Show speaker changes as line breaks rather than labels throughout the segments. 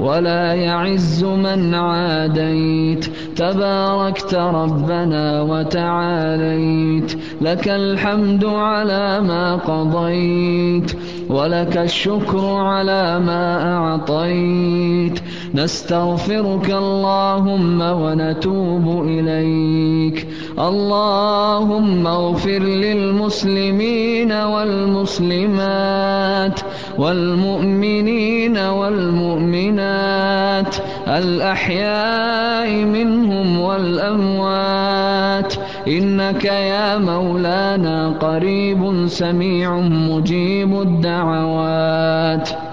ولا يعز من عاديت. تباركت ربنا وتعاليت. لك الحمد على ما قضيت. ولك الشكر على ما أعطيت. نستغفرك اللهم ونتوب إليك. اللهم اغفر للمسلمين والمسلمات والمؤمنين والمؤمنات الأحياء منهم والأموات. إنك يا مولانا قريب سميع مجيب الدعوات.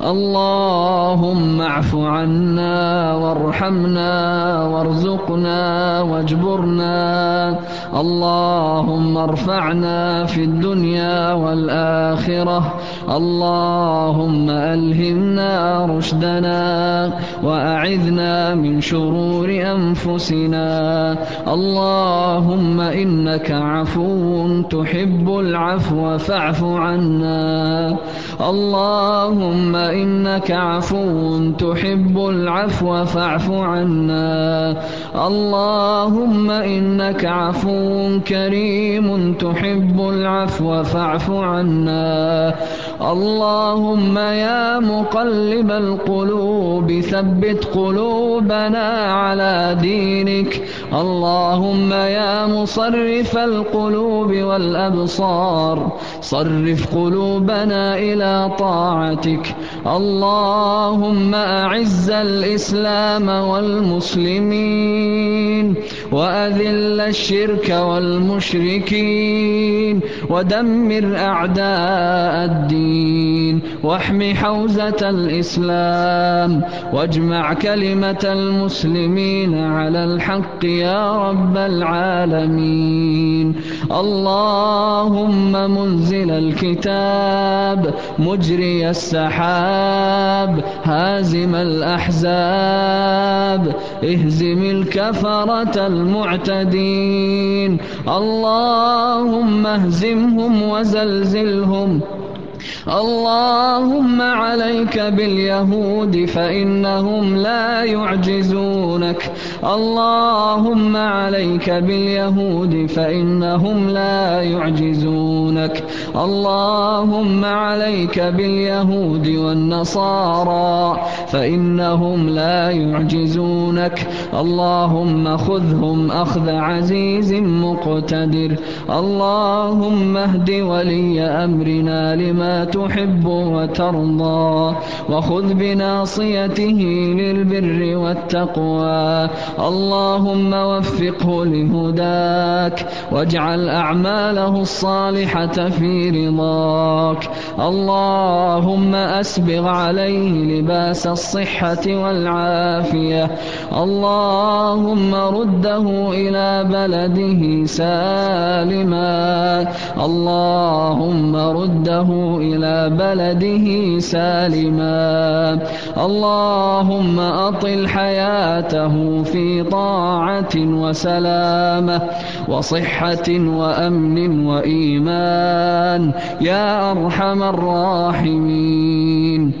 اللهم اعف عنا وارحمنا وارزقنا واجبرنا. اللهم ارفعنا في الدنيا والآخرة. اللهم ألهمنا رشدنا وأعذنا من شرور أنفسنا. اللهم إنك عفو تحب العفو فاعف عنا. اللهم إنك عفو تحب العفو فاعف عنا. اللهم إنك عفو كريم تحب العفو فاعف عنا. اللهم يا مقلب القلوب ثبت قلوبنا على دينك. اللهم يا مصرف القلوب والأبصار. صرف قلوبنا إلى طاعتك. اللهم أعز الإسلام والمسلمين. وأذل الشرك والمشركين ودمر أعداء الدين واحم حوزة الإسلام واجمع كلمة المسلمين على الحق يا رب العالمين اللهم منزل الكتاب مجري السحاب هازم الأحزاب اهزم الكفرة المعتدين. اللهم اهزمهم وزلزلهم. اللهم عليك باليهود فإنهم لا يعجزونك. اللهم عليك باليهود فإنهم لا يعجزونك. اللهم عليك باليهود والنصارى فإنهم لا يعجزونك. اللهم خذهم أخذ عزيز مقتدر. اللهم اهد ولي أمرنا لما تحب وترضى وخذ بناصيته للبر والتقوى. اللهم وفقه لهداك واجعل أعماله الصالحة في رضاك. اللهم أسبغ عليه لباس الصحة والعافية. اللهم رده إلى بلده سالما. اللهم رده إلى بلده سالما. اللهم أطل حياته في طاعة وسلامة وصحة وأمن وإيمان. يا أرحم الراحمين.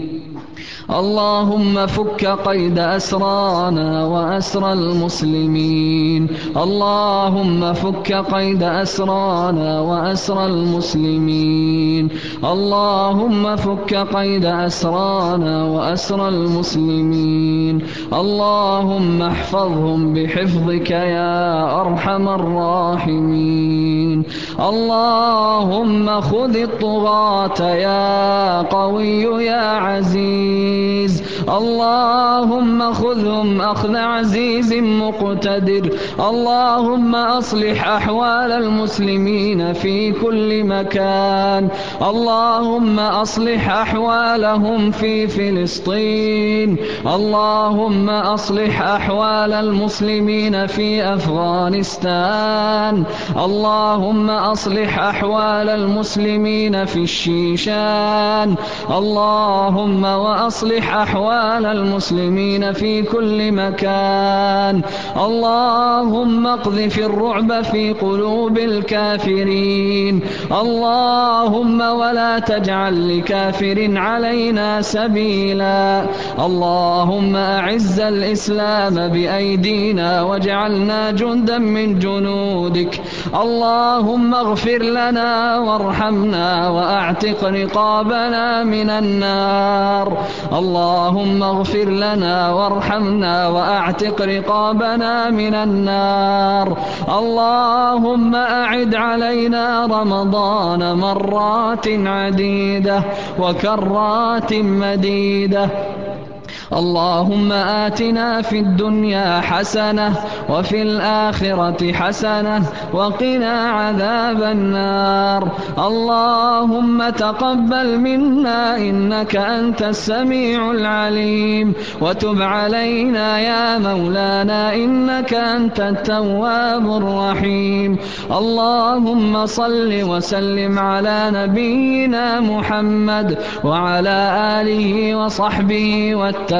اللهم فك قيد أسرانا وأسر المسلمين. اللهم فك قيد أسرانا وأسر المسلمين. اللهم فك قيد أسرانا وأسر المسلمين. اللهم احفظهم بحفظك يا أرحم الراحمين. اللهم خذ الطغاة يا قوي يا عزيز. اللهم خذهم أخذ عزيز مقتدر. اللهم أصلح أحوال المسلمين في كل مكان. اللهم أصلح أحوالهم في فلسطين. اللهم أصلح أحوال المسلمين في أفغانستان. اللهم أصلح أحوال المسلمين في الشيشان. اللهم وأصلح أحوال المسلمين في كل مكان. اللهم اقذف الرعب في قلوب الكافرين. اللهم ولا تجعل لكافر علينا سبيلا. اللهم أعز الإسلام بأيدينا واجعلنا جندا من جنودك. اللهم اغفر لنا وارحمنا وأعتق رقابنا من النار. اللهم اغفر لنا وارحمنا وأعتق رقابنا من النار. اللهم أعد علينا رمضان مرات عديدة وكرات مديدة. اللهم آتنا في الدنيا حسنة وفي الآخرة حسنة وقنا عذاب النار. اللهم تقبل منا إنك أنت السميع العليم. وتب علينا يا مولانا إنك أنت التواب الرحيم. اللهم صل وسلم على نبينا محمد وعلى آله وصحبه والتابعين.